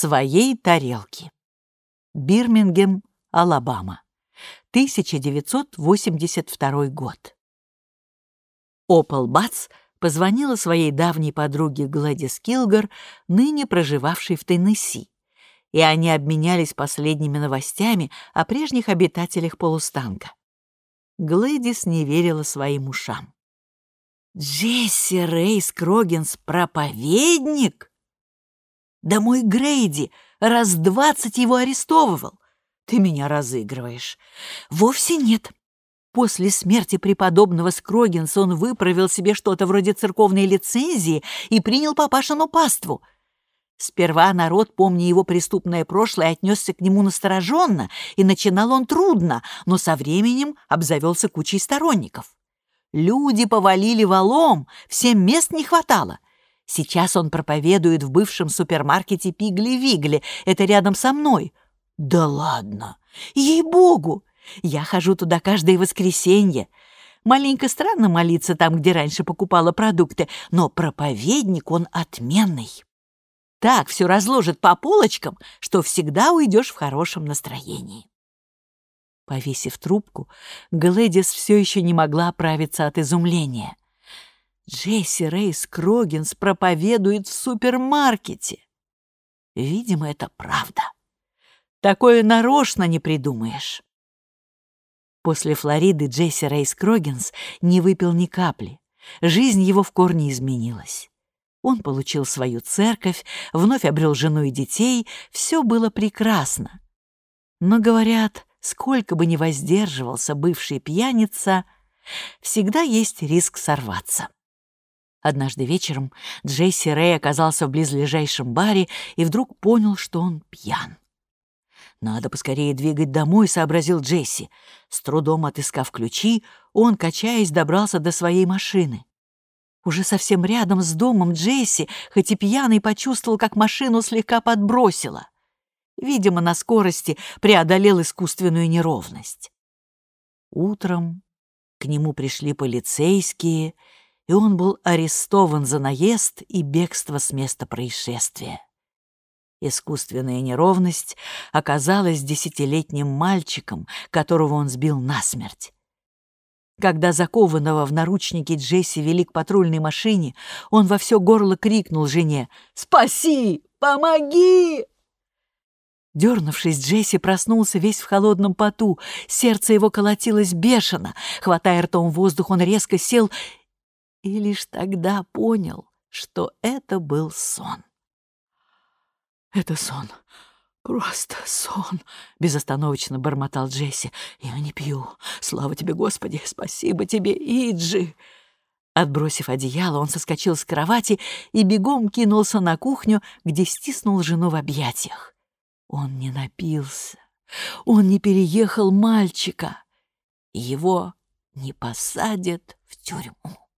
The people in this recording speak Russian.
своей тарелки. Бирмингем, Алабама. 1982 год. Опал Бац позвонила своей давней подруге Гладис Килгар, ныне проживавшей в Теннесси, и они обменялись последними новостями о прежних обитателях полустанка. Глэдис не верила своим ушам. «Джесси Рейс Крогенс — проповедник? Да мой Грейди раз двадцать его арестовывал. Ты меня разыгрываешь. Вовсе нет. После смерти преподобного Скрогинса он выправил себе что-то вроде церковной лицензии и принял папашину паству. Сперва народ, помня его преступное прошлое, отнесся к нему настороженно, и начинал он трудно, но со временем обзавелся кучей сторонников. Люди повалили валом, всем мест не хватало. Сейчас он проповедует в бывшем супермаркете Пигли-Вигли, это рядом со мной. Да ладно, ей-богу! Я хожу туда каждое воскресенье. Маленько странно молиться там, где раньше покупала продукты, но проповедник он отменный. Так все разложит по полочкам, что всегда уйдешь в хорошем настроении. Повесив трубку, Глэдис все еще не могла оправиться от изумления. Джесси Рейс Крогинс проповедует в супермаркете. Видимо, это правда. Такое нарочно не придумаешь. После Флориды Джесси Рейс Крогинс не выпил ни капли. Жизнь его в корне изменилась. Он получил свою церковь, вновь обрел жену и детей, все было прекрасно. Но, говорят, сколько бы ни воздерживался бывший пьяница, всегда есть риск сорваться. Однажды вечером Джесси Рэй оказался в близлежащем баре и вдруг понял, что он пьян. «Надо поскорее двигать домой», — сообразил Джесси. С трудом отыскав ключи, он, качаясь, добрался до своей машины. Уже совсем рядом с домом Джесси, хоть и пьяный, почувствовал, как машину слегка подбросило. Видимо, на скорости преодолел искусственную неровность. Утром к нему пришли полицейские, и он был арестован за наезд и бегство с места происшествия. Искусственная неровность оказалась десятилетним мальчиком, которого он сбил насмерть. Когда закованного в наручники Джесси вели к патрульной машине, он во все горло крикнул жене «Спаси! Помоги!» Дернувшись, Джесси проснулся весь в холодном поту. Сердце его колотилось бешено. Хватая ртом воздух, он резко сел и лишь тогда понял, что это был сон. «Это сон. Просто сон», — безостановочно бормотал Джесси. «Я не пью. Слава тебе, Господи! Спасибо тебе, Иджи!» Отбросив одеяло, он соскочил с кровати и бегом кинулся на кухню, где стиснул жену в объятиях. Он не напился, он не переехал мальчика, его не посадят в тюрьму.